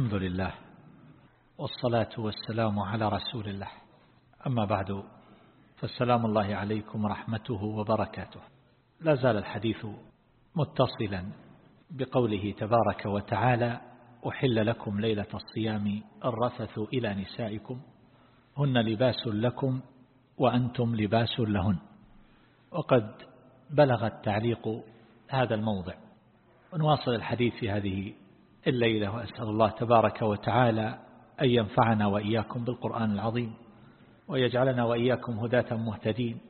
الحمد لله والصلاة والسلام على رسول الله. أما بعد فالسلام الله عليكم ورحمته وبركاته. لا زال الحديث متصلا بقوله تبارك وتعالى أحل لكم ليلة الصيام الرفث إلى نسائكم هن لباس لكم وأنتم لباس لهن. وقد بلغ التعليق هذا الموضع. ونواصل الحديث في هذه الليلة وأسأل الله تبارك وتعالى أن ينفعنا وإياكم بالقرآن العظيم ويجعلنا وإياكم هداة مهتدين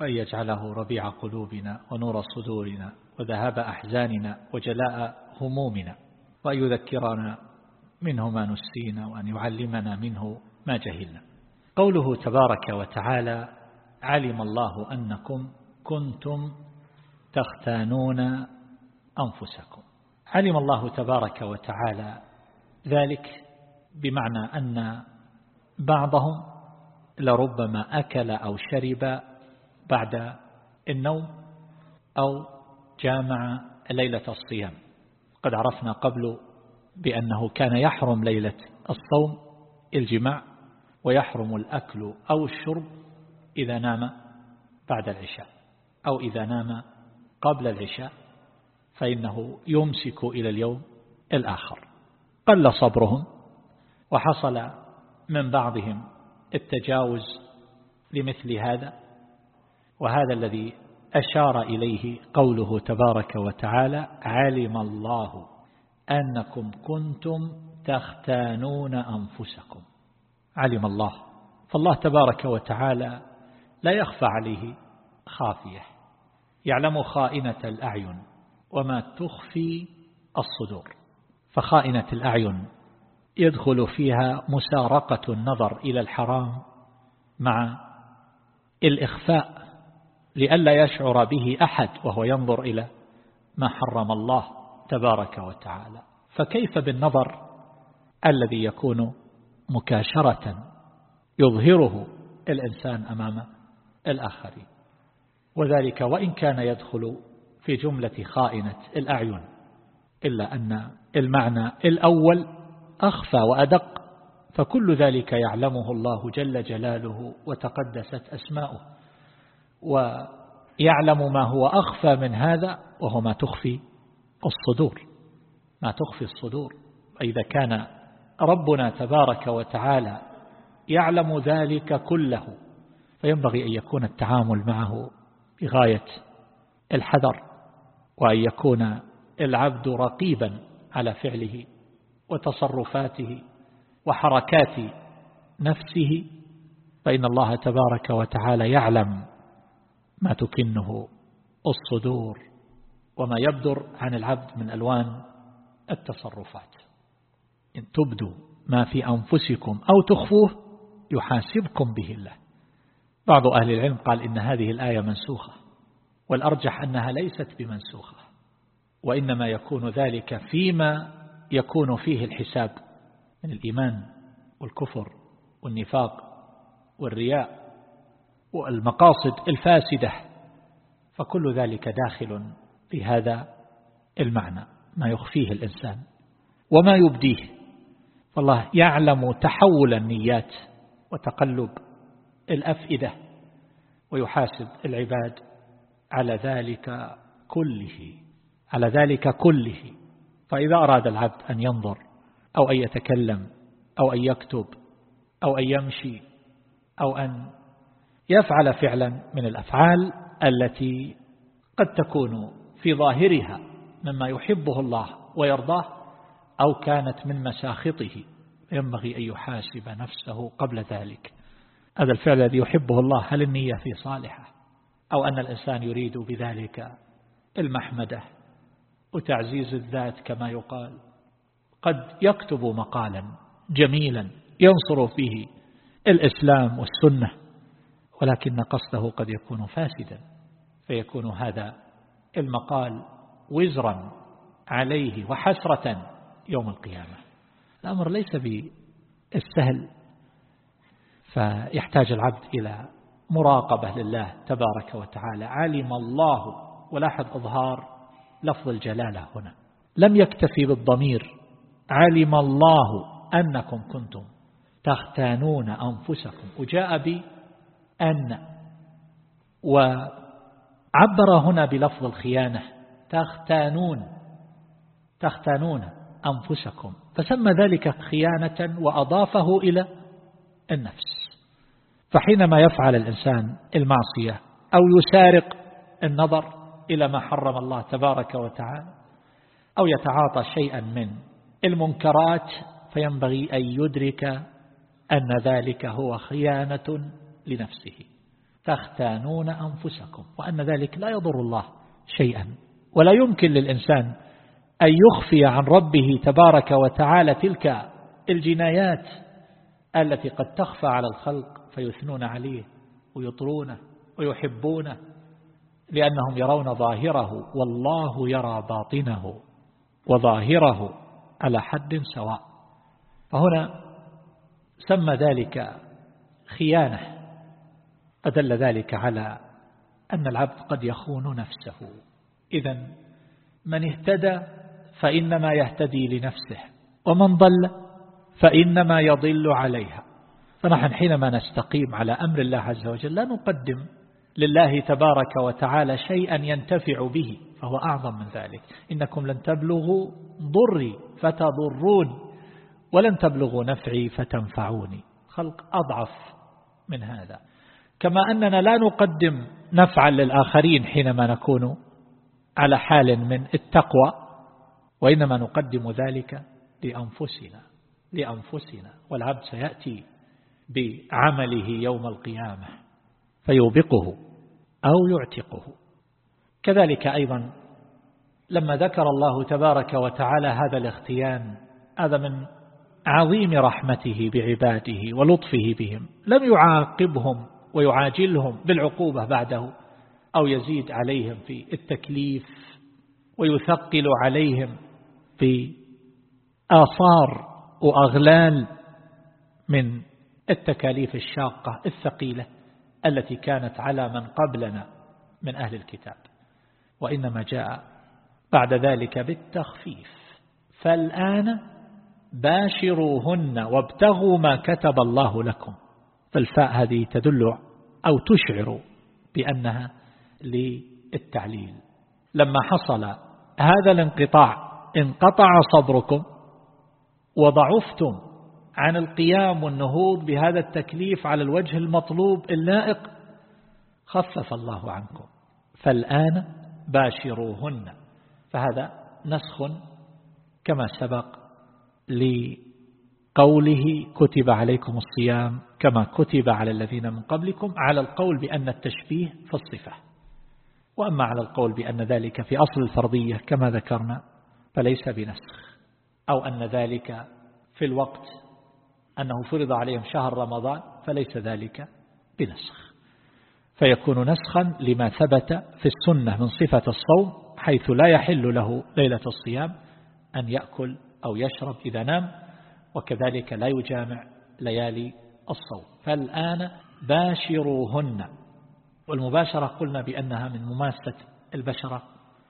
وأن يجعله ربيع قلوبنا ونور صدورنا وذهاب أحزاننا وجلاء همومنا وأن يذكرنا منه ما نسينا وأن يعلمنا منه ما جهلنا. قوله تبارك وتعالى علم الله أنكم كنتم تختانون أنفسكم علم الله تبارك وتعالى ذلك بمعنى أن بعضهم لربما أكل أو شرب بعد النوم أو جامع ليلة الصيام. قد عرفنا قبل بأنه كان يحرم ليلة الصوم الجماع ويحرم الأكل أو الشرب إذا نام بعد العشاء أو إذا نام قبل العشاء. فإنه يمسك إلى اليوم الآخر. قل صبرهم وحصل من بعضهم التجاوز لمثل هذا وهذا الذي أشار إليه قوله تبارك وتعالى علم الله أنكم كنتم تختانون أنفسكم علم الله فالله تبارك وتعالى لا يخفى عليه خافية. يعلم خائنة الأعين. وما تخفي الصدور. فخائنة الأعين يدخل فيها مسارقة النظر إلى الحرام مع الإخفاء لئلا يشعر به أحد وهو ينظر إلى ما حرم الله تبارك وتعالى. فكيف بالنظر الذي يكون مكاشرة يظهره الإنسان أمام الآخرين؟ وذلك وإن كان يدخل في جملة خائنة الأعين إلا أن المعنى الأول أخفى وأدق فكل ذلك يعلمه الله جل جلاله وتقدست أسماؤه ويعلم ما هو أخفى من هذا وهو ما تخفي الصدور. ما تخفي الصدور. فإذا كان ربنا تبارك وتعالى يعلم ذلك كله فينبغي أن يكون التعامل معه بغاية الحذر. وأن يكون العبد رقيبا على فعله وتصرفاته وحركات نفسه فإن الله تبارك وتعالى يعلم ما تكنه الصدور وما يبدر عن العبد من ألوان التصرفات. إن تبدوا ما في أنفسكم أو تخفوه يحاسبكم به الله. بعض أهل العلم قال إن هذه الآية منسوخة. والأرجح أنها ليست بمنسوخة وإنما يكون ذلك فيما يكون فيه الحساب من الإيمان والكفر والنفاق والرياء والمقاصد الفاسدة فكل ذلك داخل في هذا المعنى ما يخفيه الإنسان وما يبديه. فالله يعلم تحول النيات وتقلب الأفئدة ويحاسب العباد على ذلك كله على ذلك كله. فإذا أراد العبد أن ينظر أو أن يتكلم أو أن يكتب أو أن يمشي أو أن يفعل فعلا من الأفعال التي قد تكون في ظاهرها مما يحبه الله ويرضاه أو كانت من مساخطه ينبغي أن يحاسب نفسه قبل ذلك. هذا الفعل الذي يحبه الله هل النية في صالحة؟ أو أن الإنسان يريد بذلك المحمدة وتعزيز الذات كما يقال. قد يكتب مقالا جميلا ينصر فيه الإسلام والسنة ولكن قصده قد يكون فاسدا فيكون هذا المقال وزرا عليه وحسرة يوم القيامة. الأمر ليس بالسهل فيحتاج العبد إلى مراقبة لله تبارك وتعالى. علم الله. ولاحظ إظهار لفظ الجلالة هنا. لم يكتفي بالضمير. علم الله أنكم كنتم تختانون أنفسكم. وجاء بأن وعبر هنا بلفظ الخيانة. تختانون. تختانون أنفسكم. فسمى ذلك خيانة وأضافه إلى النفس. فحينما يفعل الإنسان المعصية أو يسارق النظر إلى ما حرم الله تبارك وتعالى أو يتعاطى شيئا من المنكرات فينبغي أن يدرك أن ذلك هو خيانة لنفسه. تختانون أنفسكم وأن ذلك لا يضر الله شيئا. ولا يمكن للإنسان أن يخفي عن ربه تبارك وتعالى تلك الجنايات التي قد تخفى على الخلق فيثنون عليه ويطرونه ويحبونه لأنهم يرون ظاهره والله يرى باطنه وظاهره على حد سواء. فهنا سمى ذلك خيانة أدل ذلك على أن العبد قد يخون نفسه. إذا من اهتدى فإنما يهتدي لنفسه ومن ضل فإنما يضل عليها. فنحن حينما نستقيم على أمر الله عز وجل لا نقدم لله تبارك وتعالى شيئا ينتفع به فهو أعظم من ذلك. إنكم لن تبلغوا ضري فتضرون ولن تبلغوا نفعي فتنفعوني. خلق أضعف من هذا. كما أننا لا نقدم نفعا للآخرين حينما نكون على حال من التقوى وإنما نقدم ذلك لأنفسنا لأنفسنا والعبد سيأتي بعمله يوم القيامة فيوبقه أو يعتقه. كذلك أيضا لما ذكر الله تبارك وتعالى هذا الاختيان هذا من عظيم رحمته بعباده ولطفه بهم لم يعاقبهم ويعاجلهم بالعقوبة بعده أو يزيد عليهم في التكليف ويثقل عليهم في آثار وأغلال من التكاليف الشاقة الثقيلة التي كانت على من قبلنا من أهل الكتاب. وإنما جاء بعد ذلك بالتخفيف. فالآن باشروهن وابتغوا ما كتب الله لكم. فالفاء هذه تدل أو تشعر بأنها للتعليل. لما حصل هذا الانقطاع انقطع صدركم وضعفتم عن القيام والنهوض بهذا التكليف على الوجه المطلوب اللائق خفف الله عنكم. فالآن باشروهن. فهذا نسخ كما سبق لقوله كتب عليكم الصيام كما كتب على الذين من قبلكم على القول بأن التشبيه في الصفة. وأما على القول بأن ذلك في أصل الفرضية كما ذكرنا فليس بنسخ أو أن ذلك في الوقت أنه فرض عليهم شهر رمضان فليس ذلك بنسخ. فيكون نسخا لما ثبت في السنة من صفة الصوم حيث لا يحل له ليلة الصيام أن يأكل أو يشرب إذا نام وكذلك لا يجامع ليالي الصوم. فالآن باشروهن. والمباشرة قلنا بأنها من مماسة البشرة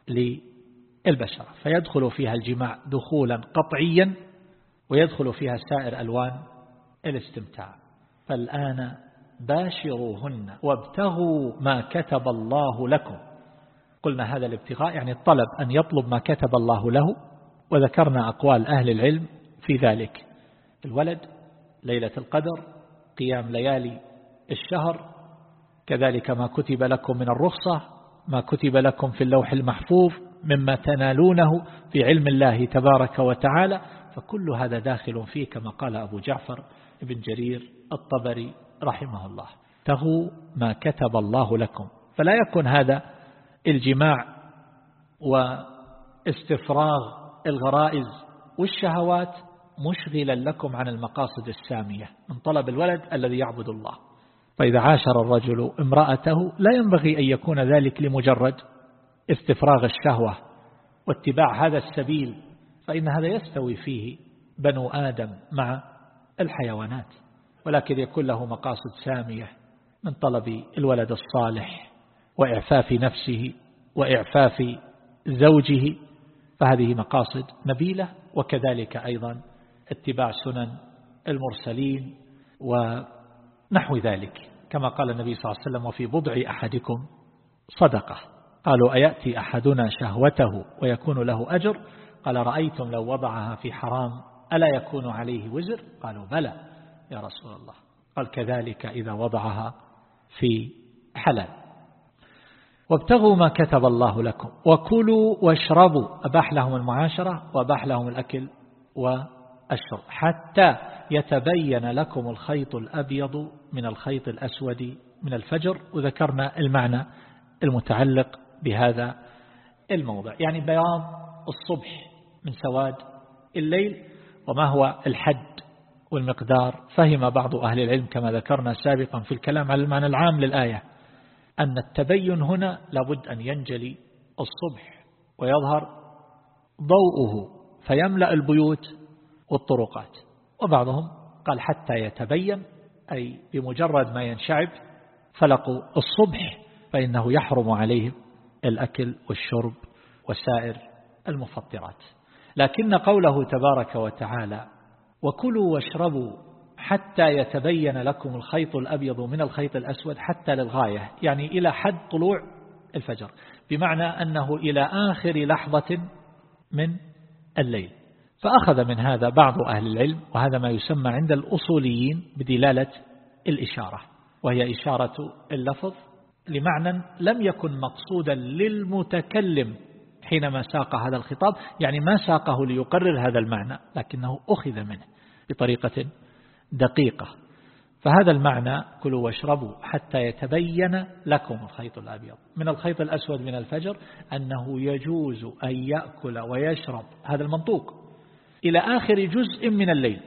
للبشرة. فيدخل فيها الجماع دخولا قطعيا ويدخل فيها سائر ألوان الاستمتاع. فالآن باشروهن وابتغوا ما كتب الله لكم. قلنا هذا الابتغاء يعني الطلب أن يطلب ما كتب الله له وذكرنا أقوال أهل العلم في ذلك. الولد ليلة القدر قيام ليالي الشهر كذلك ما كتب لكم من الرخصة ما كتب لكم في اللوح المحفوظ مما تنالونه في علم الله تبارك وتعالى. فكل هذا داخل فيه كما قال أبو جعفر ابن جرير الطبري رحمه الله. تغوا ما كتب الله لكم. فلا يكون هذا الجماع واستفراغ الغرائز والشهوات مشغلا لكم عن المقاصد السامية من طلب الولد الذي يعبد الله. فإذا عاشر الرجل امرأته لا ينبغي أن يكون ذلك لمجرد استفراغ الشهوة واتباع هذا السبيل فإن هذا يستوي فيه بنو آدم مع الحيوانات ولكن يكون له مقاصد سامية من طلب الولد الصالح وإعفاف نفسه وإعفاف زوجه فهذه مقاصد نبيلة وكذلك أيضا اتباع سنن المرسلين ونحو ذلك. كما قال النبي صلى الله عليه وسلم وفي بضع أحدكم صدقة. قالوا أيأتي أحدنا شهوته ويكون له أجر؟ قال رأيتم لو وضعها في حرام ألا يكون عليه وزر؟ قالوا بلى يا رسول الله. قال كذلك إذا وضعها في حلال. وابتغوا ما كتب الله لكم وكلوا واشربوا أباح لهم المعاشرة وأباح لهم الأكل والشرب حتى يتبين لكم الخيط الأبيض من الخيط الأسود من الفجر وذكرنا المعنى المتعلق بهذا الموضع. يعني بياض الصبح من سواد الليل وما هو الحد والمقدار. فهم بعض أهل العلم كما ذكرنا سابقا في الكلام على المعنى العام للآية أن التبين هنا لابد أن ينجلي الصبح ويظهر ضوءه فيملأ البيوت والطرقات. وبعضهم قال حتى يتبين أي بمجرد ما ينشعب فلق الصبح فإنه يحرم عليهم الأكل والشرب وسائر المفطرات. لكن قوله تبارك وتعالى وكلوا واشربوا حتى يتبين لكم الخيط الأبيض من الخيط الأسود حتى للغاية يعني إلى حد طلوع الفجر بمعنى أنه إلى آخر لحظة من الليل. فأخذ من هذا بعض أهل العلم وهذا ما يسمى عند الأصوليين بدلالة الإشارة وهي إشارة اللفظ لمعنى لم يكن مقصودا للمتكلم حينما ساق هذا الخطاب يعني ما ساقه ليقرر هذا المعنى لكنه أخذ منه بطريقة دقيقة. فهذا المعنى كلوا واشربوا حتى يتبين لكم الخيط الأبيض. من الخيط الأسود من الفجر أنه يجوز أن يأكل ويشرب. هذا المنطوق. إلى آخر جزء من الليل.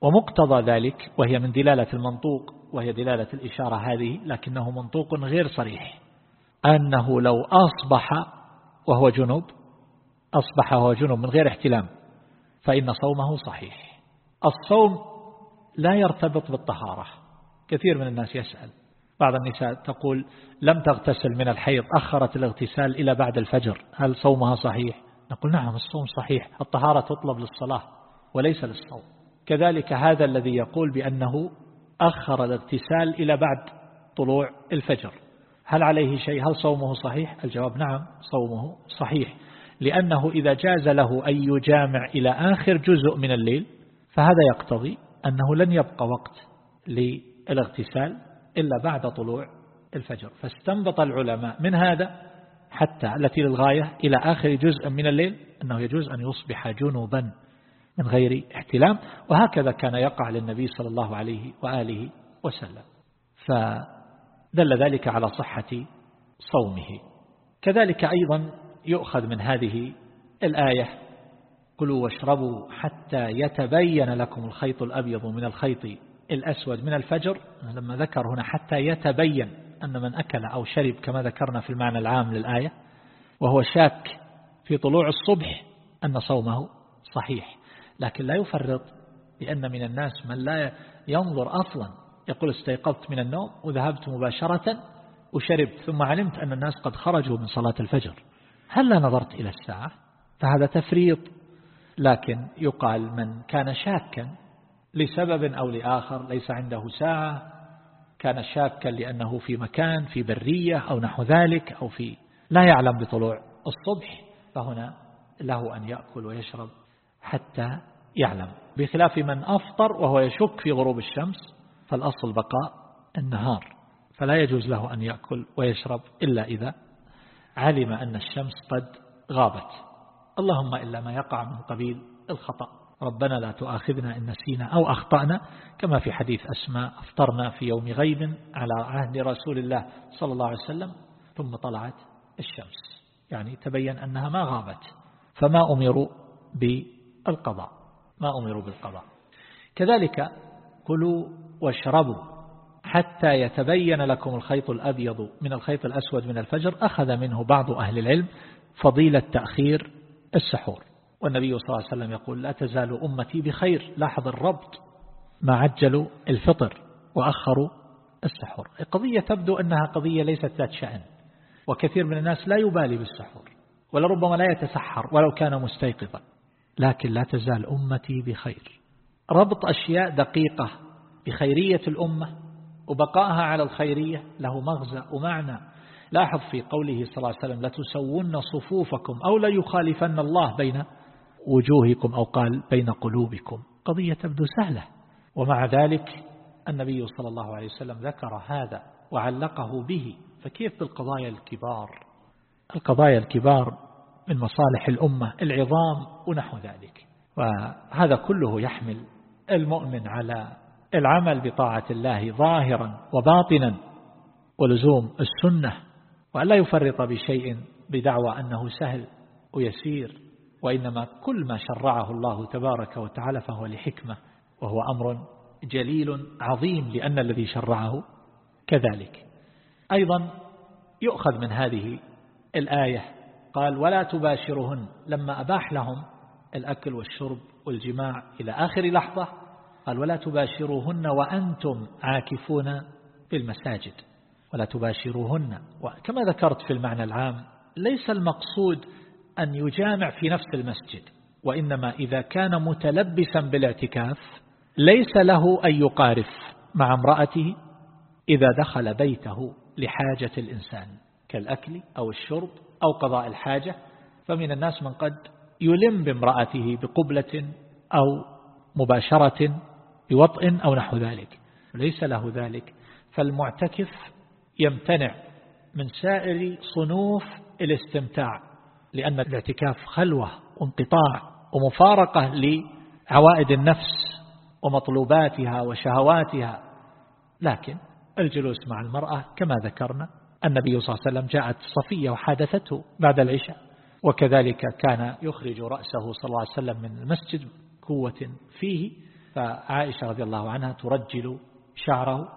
ومقتضى ذلك وهي من دلالة المنطوق وهي دلالة الإشارة هذه لكنه منطوق غير صريح. أنه لو أصبح وهو جنوب أصبح وهو جنوب من غير احتلام فإن صومه صحيح. الصوم لا يرتبط بالطهارة. كثير من الناس يسأل. بعض النساء تقول لم تغتسل من الحيض أخرت الاغتسال إلى بعد الفجر هل صومها صحيح؟ نقول نعم الصوم صحيح الطهارة تطلب للصلاة وليس للصوم. كذلك هذا الذي يقول بأنه أخر الاغتسال إلى بعد طلوع الفجر. هل عليه شيء؟ هل صومه صحيح؟ الجواب نعم صومه صحيح. لأنه إذا جاز له أن يجامع إلى آخر جزء من الليل فهذا يقتضي أنه لن يبقى وقت للاغتسال إلا بعد طلوع الفجر. فاستنبط العلماء من هذا حتى التي للغاية إلى آخر جزء من الليل أنه يجوز أن يصبح جنوبا من غير احتلام وهكذا كان يقع للنبي صلى الله عليه وآله وسلم. فدل ذلك على صحة صومه. كذلك أيضا يؤخذ من هذه الآية كلوا واشربوا حتى يتبين لكم الخيط الأبيض من الخيط الأسود من الفجر لما ذكر هنا حتى يتبين أن من أكل أو شرب كما ذكرنا في المعنى العام للآية وهو شاك في طلوع الصبح أن صومه صحيح. لكن لا يفرط لأن من الناس من لا ينظر أصلا يقول استيقظت من النوم وذهبت مباشرة وشربت ثم علمت أن الناس قد خرجوا من صلاة الفجر. هل لا نظرت إلى الساعة؟ فهذا تفريط. لكن يقال من كان شاكا لسبب أو لآخر ليس عنده ساعة كان شاكا لأنه في مكان في برية أو نحو ذلك أو في لا يعلم بطلوع الصبح فهنا له أن يأكل ويشرب حتى يعلم. بخلاف من أفطر وهو يشك في غروب الشمس فالأصل بقاء النهار فلا يجوز له أن يأكل ويشرب إلا إذا علم أن الشمس قد غابت. اللهم إلا ما يقع من قبيل الخطأ. ربنا لا تؤاخذنا إن نسينا أو أخطأنا كما في حديث أسماء أفطرنا في يوم غيب على عهد رسول الله صلى الله عليه وسلم ثم طلعت الشمس. يعني تبين أنها ما غابت. فما أمروا بالقضاء؟ ما أمروا بالقضاء. كذلك كلوا واشربوا حتى يتبين لكم الخيط الأبيض من الخيط الأسود من الفجر أخذ منه بعض أهل العلم فضيلة تأخير السحور. والنبي صلى الله عليه وسلم يقول لا تزال أمتي بخير لاحظ الربط ما عجلوا الفطر وأخروا السحور. القضية تبدو أنها قضية ليست ذات شأن وكثير من الناس لا يبالي بالسحور ولربما لا يتسحر ولو كان مستيقظا لكن لا تزال أمتي بخير. ربط أشياء دقيقة بخيرية الأمة وبقائها على الخيرية له مغزى ومعنى. لاحظ في قوله صلى الله عليه وسلم لتسون صفوفكم أو ليخالفن الله بين وجوهكم أو قال بين قلوبكم. قضية تبدو سهلة. ومع ذلك النبي صلى الله عليه وسلم ذكر هذا وعلقه به. فكيف بالقضايا الكبار؟ القضايا الكبار من مصالح الأمة العظام ونحو ذلك. وهذا كله يحمل المؤمن على العمل بطاعة الله ظاهرا وباطنا ولزوم السنة وأن لا يفرط بشيء بدعوى أنه سهل ويسير وإنما كل ما شرعه الله تبارك وتعالى فهو لحكمة وهو أمر جليل عظيم لأن الذي شرعه كذلك. أيضا يؤخذ من هذه الآية قال ولا تباشرهن. لما أباح لهم الأكل والشرب والجماع إلى آخر لحظة قال ولا تباشروهن وأنتم عاكفون في المساجد. ولا تباشروهن. وكما ذكرت في المعنى العام ليس المقصود أن يجامع في نفس المسجد وإنما إذا كان متلبسا بالاعتكاف ليس له أن يقارف مع امرأته إذا دخل بيته لحاجة الإنسان كالأكل أو الشرب أو قضاء الحاجة. فمن الناس من قد يلم بامرأته بقبلة أو مباشرة بوطء أو نحو ذلك. ليس له ذلك. فالمعتكف يمتنع من سائر صنوف الاستمتاع لأن الاعتكاف خلوة وانقطاع ومفارقة لعوائد النفس ومطلوباتها وشهواتها. لكن الجلوس مع المرأة كما ذكرنا النبي صلى الله عليه وسلم جاءت صفية وحادثته بعد العشاء وكذلك كان يخرج رأسه صلى الله عليه وسلم من المسجد قوة فيه فعائشة رضي الله عنها ترجل شعره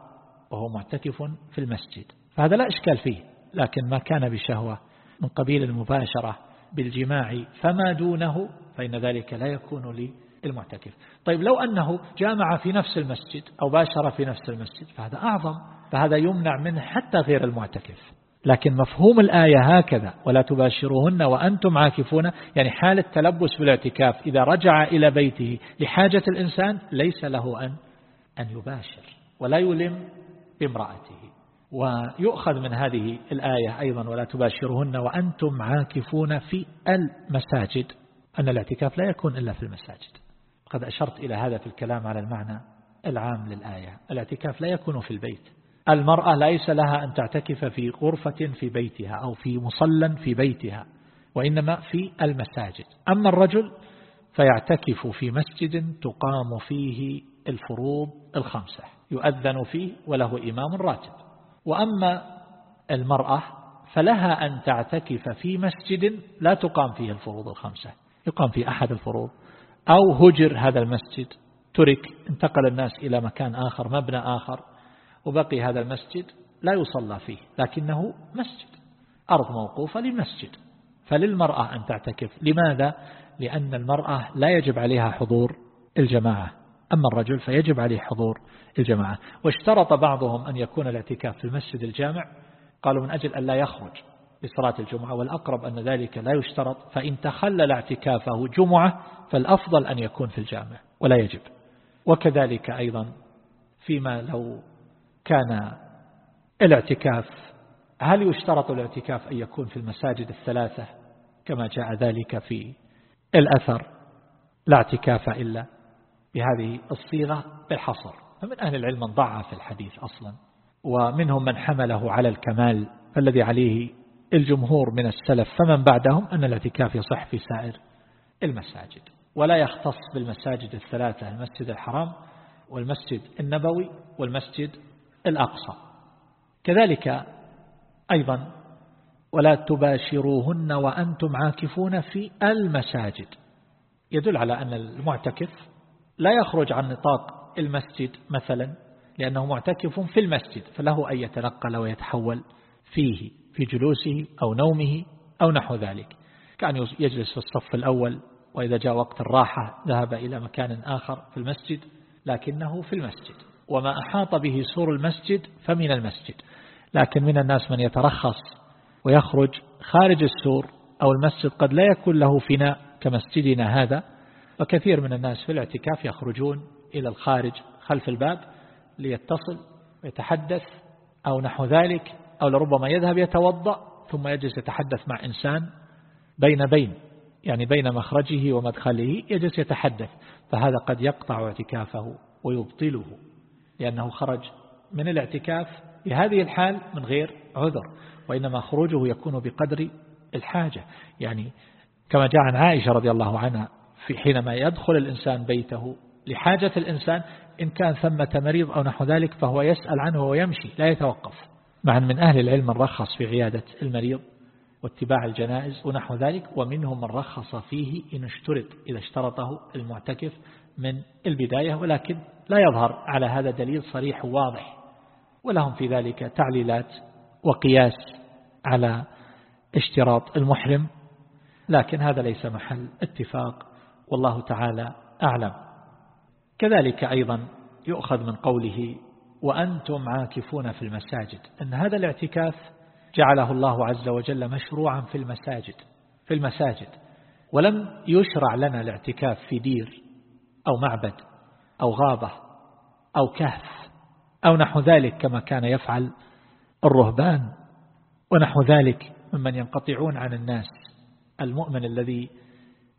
وهو معتكف في المسجد. فهذا لا إشكال فيه لكن ما كان بشهوة من قبيل المباشرة بالجماع فما دونه فإن ذلك لا يكون للمعتكف. طيب لو أنه جامع في نفس المسجد أو باشر في نفس المسجد فهذا أعظم فهذا يمنع منه حتى غير المعتكف. لكن مفهوم الآية هكذا ولا تباشروهن وأنتم عاكفون يعني حال التلبس بالاعتكاف إذا رجع إلى بيته لحاجة الإنسان ليس له أن أن يباشر ولا يلم بامرأته. ويؤخذ من هذه الآية أيضا ولا تباشرهن وأنتم عاكفون في المساجد أن الاعتكاف لا يكون إلا في المساجد. قد أشرت إلى هذا في الكلام على المعنى العام للآية الاعتكاف لا يكون في البيت. المرأة ليس لها أن تعتكف في غرفة في بيتها أو في مصلى في بيتها وإنما في المساجد. أما الرجل فيعتكف في مسجد تقام فيه الفروض الخمسة يؤذن فيه وله إمام راتب. وأما المرأة فلها أن تعتكف في مسجد لا تقام فيه الفروض الخمسة يقام في أحد الفروض. أو هجر هذا المسجد ترك انتقل الناس إلى مكان آخر مبنى آخر وبقي هذا المسجد لا يصلى فيه لكنه مسجد. أرض موقوفة لمسجد فللمرأة أن تعتكف. لماذا؟ لأن المرأة لا يجب عليها حضور الجماعة. أما الرجل فيجب عليه حضور الجماعة. واشترط بعضهم أن يكون الاعتكاف في المسجد الجامع. قالوا من أجل أن لا يخرج لصلاة الجمعة والأقرب أن ذلك لا يشترط. فإن تخلل اعتكافه جمعة فالأفضل أن يكون في الجامع ولا يجب. وكذلك أيضا فيما لو كان الاعتكاف هل يشترط الاعتكاف أن يكون في المساجد الثلاثة كما جاء ذلك في الأثر؟ لا اعتكاف إلا بهذه الصيغة بالحصر. فمن أهل العلم من ضعف الحديث أصلا ومنهم من حمله على الكمال الذي عليه الجمهور من السلف. فمن بعدهم أن الاعتكاف يصح في سائر المساجد ولا يختص بالمساجد الثلاثة المسجد الحرام والمسجد النبوي والمسجد الأقصى. كذلك أيضا ولا تباشروهن وأنتم عاكفون في المساجد. يدل على أن المعتكف لا يخرج عن نطاق المسجد مثلا لأنه معتكف في المسجد فله أن يتنقل ويتحول فيه في جلوسه أو نومه أو نحو ذلك. كان يجلس في الصف الأول وإذا جاء وقت الراحة ذهب إلى مكان آخر في المسجد لكنه في المسجد. وما أحاط به سور المسجد فمن المسجد. لكن من الناس من يترخص ويخرج خارج السور أو المسجد قد لا يكون له فناء كمسجدنا هذا وكثير من الناس في الاعتكاف يخرجون إلى الخارج خلف الباب ليتصل ويتحدث أو نحو ذلك أو لربما يذهب يتوضأ ثم يجلس يتحدث مع إنسان بين بين يعني بين مخرجه ومدخله يجلس يتحدث فهذا قد يقطع اعتكافه ويبطله. لأنه خرج من الاعتكاف في هذه الحال من غير عذر وإنما خروجه يكون بقدر الحاجة. يعني كما جاء عن عائشة رضي الله عنها في حينما يدخل الإنسان بيته لحاجة الإنسان إن كان ثمة مريض أو نحو ذلك فهو يسأل عنه ويمشي لا يتوقف. مع من أهل العلم من رخص في عيادة المريض واتباع الجنائز ونحو ذلك ومنهم من رخص فيه إن اشترط إذا اشترطه المعتكف من البداية ولكن لا يظهر على هذا دليل صريح واضح ولهم في ذلك تعليلات وقياس على اشتراط المحرم لكن هذا ليس محل اتفاق والله تعالى أعلم. كذلك أيضا يؤخذ من قوله وأنتم عاكفون في المساجد. أن هذا الاعتكاف جعله الله عز وجل مشروعا في المساجد في المساجد ولم يشرع لنا الاعتكاف في دير أو معبد. أو غابة أو كهف أو نحو ذلك كما كان يفعل الرهبان ونحو ذلك ممن ينقطعون عن الناس المؤمن الذي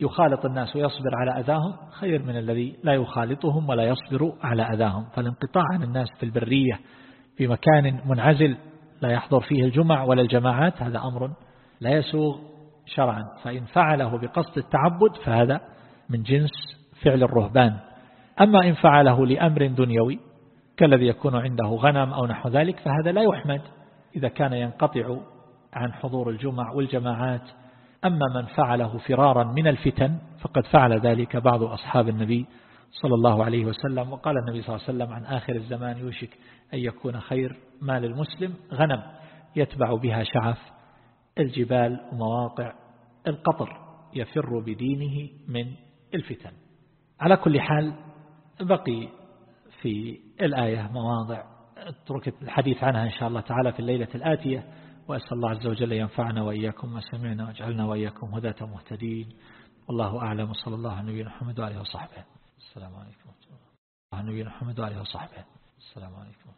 يخالط الناس ويصبر على أذاهم خير من الذي لا يخالطهم ولا يصبر على أذاهم فالانقطاع عن الناس في البرية في مكان منعزل لا يحضر فيه الجمع ولا الجماعات هذا أمر لا يسوغ شرعا. فإن فعله بقصد التعبد فهذا من جنس فعل الرهبان. أما إن فعله لأمر دنيوي كالذي يكون عنده غنم أو نحو ذلك فهذا لا يحمد إذا كان ينقطع عن حضور الجمع والجماعات. أما من فعله فرارا من الفتن فقد فعل ذلك بعض أصحاب النبي صلى الله عليه وسلم. وقال النبي صلى الله عليه وسلم عن آخر الزمان يوشك أن يكون خير مال المسلم غنم يتبع بها شعف الجبال ومواقع القطر يفر بدينه من الفتن. على كل حال بقي في الآية مواضع. اترك الحديث عنها إن شاء الله تعالى في الليلة الآتية. وأسأل الله عز وجل ينفعنا وإياكم ما سمعنا واجعلنا وإياكم هداة مهتدين. والله أعلم. وصلى الله على نبينا محمد وعليه وصحبه. السلام عليكم ورحمة الله. نبينا محمد وصحبه السلام عليكم